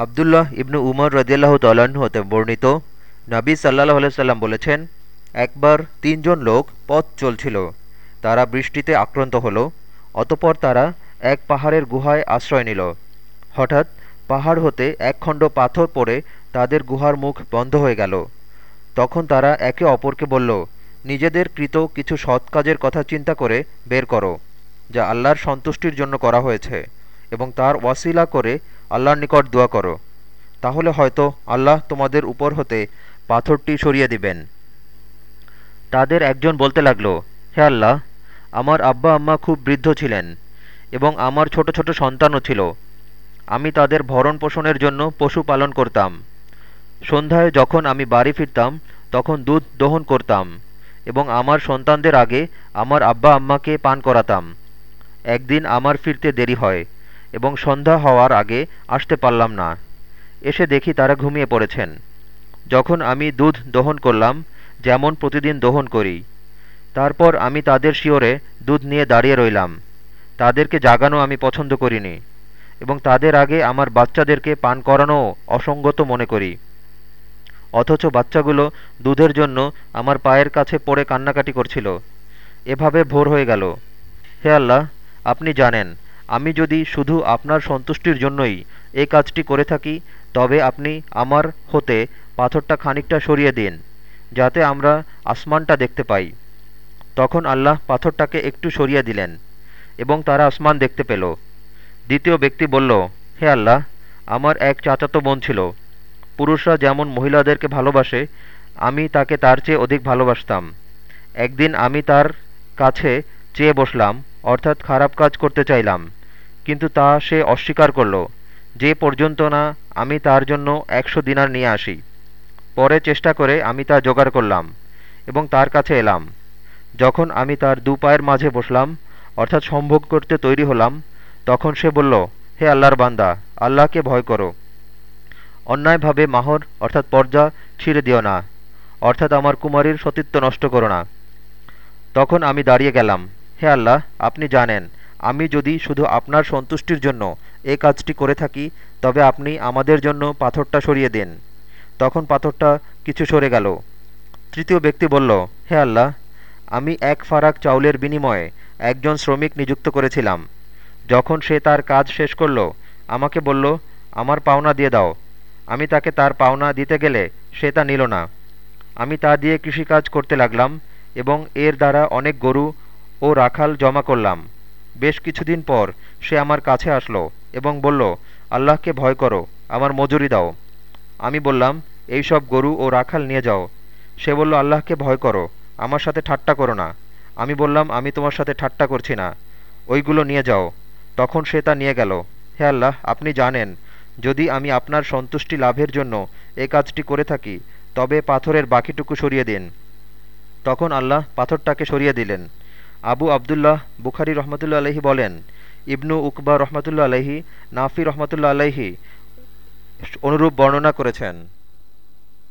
আবদুল্লাহ ইবনু উমর রদিয়াল্লাহ তাল্লাহ্ন হতে বর্ণিত, নাবী সাল্লাহ সাল্লাম বলেছেন, একবার তিনজন লোক পথ চলছিল, তারা বৃষ্টিতে আক্রান্ত হল, অতপর তারা এক পাহাড়ের গুহায় আশ্রয় নিল। হঠাৎ পাহাড় হতে এক খণ্ড পাথর পড়ে তাদের গুহার মুখ বন্ধ হয়ে গেল। তখন তারা একে অপরকে বলল, নিজেদের কৃত কিছু সৎ কাজের কথা চিন্তা করে বের করো, যা আল্লাহর সন্তুষ্টির জন্য করা হয়েছে, এবং তার ওয়াসিলা করে আল্লাহর নিকট দোয়া করো। তাহলে হয়তো আল্লাহ তোমাদের উপর হতে পাথরটি সরিয়ে দিবেন। তাদের একজন বলতে লাগল, হে আল্লাহ, আমার আব্বা আম্মা খুব বৃদ্ধ ছিলেন এবং আমার ছোট ছোট সন্তানও ছিল। আমি তাদের ভরণ পোষণের জন্য পশু পালন করতাম। সন্ধ্যায় যখন আমি বাড়ি ফিরতাম, তখন দুধ দহন করতাম এবং আমার সন্তানদের আগে আমার আব্বা আম্মাকে পান করাতাম। একদিন আমার ফিরতে দেরি হয়। এবং সন্ধ্যা হওয়ার আগে আসতে পারলাম না। এসে দেখি তারা ঘুমিয়ে পড়েছেন। যখন আমি দুধ দহন করলাম, যেমন প্রতিদিন দহন করি, তারপর আমি তাদের শিওরে দুধ নিয়ে দাঁড়িয়ে রইলাম। তাদেরকে জাগানো আমি পছন্দ করিনি এবং তাদের আগে আমার বাচ্চাদেরকে পান করানোও অসঙ্গত মনে করি। অথচ বাচ্চাগুলো দুধের জন্য আমার পায়ের কাছে পড়ে কান্নাকাটি করছিল। এভাবে ভোর হয়ে গেল। হে আল্লাহ, আপনি জানেন আমি যদি শুধু আপনার সন্তুষ্টির জন্যই এই কাজটি করে থাকি, তবে আপনি আমার হতে পাথরটা খানিকটা সরিয়ে দিন, যাতে আমরা আসমানটা দেখতে পাই। তখন আল্লাহ পাথরটাকে একটু সরিয়ে দিলেন, এবং তারা আসমান দেখতে পেল। দ্বিতীয় ব্যক্তি বলল, হে আল্লাহ, আমার এক চাচাতো বোন ছিল। পুরুষরা যেমন মহিলাদেরকে ভালোবাসে, আমি তাকে তার চেয়ে অধিক ভালোবাসতাম। একদিন আমি তার কাছে চেয়ে বসলাম অর্থাৎ খারাপ কাজ করতে চাইলাম। কিন্তু তা সে অস্বীকার করল। যে পর্যন্ত না, আমি তার জন্য একশো দিনার নিয়ে আসি। পরে চেষ্টা করে আমি তা জোগাড় করলাম এবং তার কাছে এলাম। যখন আমি তার দু পায়ের মাঝে বসলাম, অর্থাৎ সম্ভোগ করতে তৈরি হলাম, তখন সে বলল, হে আল্লাহর বান্দা, আল্লাহকে ভয় করো। অন্যায়ভাবে মাহর, অর্থাৎ পর্দা ছিঁড়ে দিও না। অর্থাৎ আমার কুমারীর সতীত্ব নষ্ট করো না। তখন আমি দাঁড়িয়ে গেলাম। হে আল্লাহ, আপনি জানেন, আমি যদি শুধু আপনার সন্তুষ্টির জন্য এ কাজটি করে থাকি, তবে আপনি আমাদের জন্য পাথরটা সরিয়ে দিন। তখন পাথরটা কিছু সরে গেল। তৃতীয় ব্যক্তি বলল, হে আল্লাহ, আমি এক ফারাক চাউলের বিনিময়ে একজন শ্রমিক নিযুক্ত করেছিলাম। যখন সে তার কাজ শেষ করল, আমাকে বলল, আমার পাওনা দিয়ে দাও। আমি তাকে তার পাওনা দিতে গেলে সে তা নিল না। আমি তা দিয়ে কৃষিকাজ করতে লাগলাম এবং এর দ্বারা অনেক গরু ও রাখাল জমা করলাম। বেশ কিছুদিন পর সে আমার কাছে আসলো এবং বলল, আল্লাহকে ভয় করো, আমার মজুরি দাও। আমি বললাম, এই সব গরু ও রাখাল নিয়ে যাও। সে বলল, আল্লাহকে ভয় করো, আমার সাথে ঠাট্টা করো না। আমি বললাম, আমি তোমার সাথে ঠাট্টা করছি না, ওইগুলো নিয়ে যাও। তখন সে তা নিয়ে গেল, হে আল্লাহ, আপনি জানেন, যদি আমি আপনার সন্তুষ্টি লাভের জন্য এ কাজটি করে থাকি, তবে পাথরের বাকিটুকু সরিয়ে দিন। তখন আল্লাহ পাথরটাকে সরিয়ে দিলেন। আবু আবদুল্লাহ বুখারি রহমতুল্লা আলহি বলেন, ইবনু উকবা রহমতুল্লা আলহি নাফি রহমতুল্লা আলহি অনুরূপ বর্ণনা করেছেন।